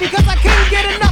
because I couldn't get enough.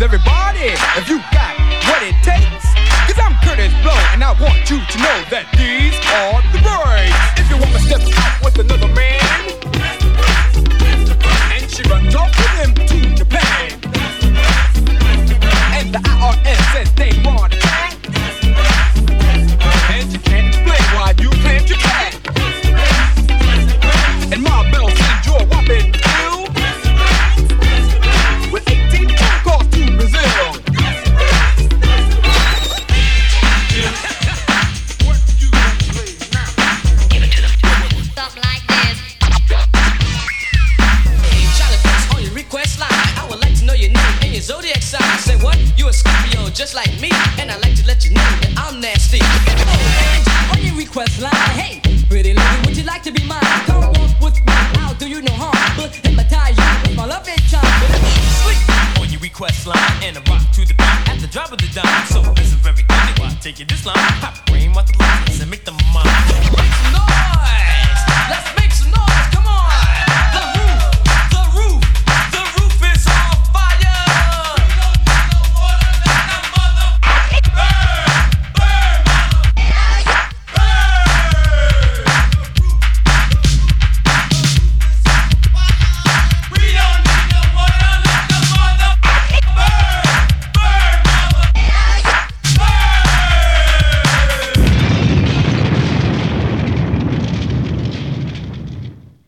Everybody. If you got what it takes, cause I'm Kurtis Blow, and I want you to know that You a Scorpio just like me, and I'd like to let you know that I'm nasty. Oh, on your request line. Hey, pretty lady, would you like to be mine? Come walk with me. I'll do you no harm, but hypnotize you with my love and charm. Sweet on your request line and a rock to the beat at the drop of the dime. So listen very good. Why take it this line? Pop brain, what the lines and make them mine.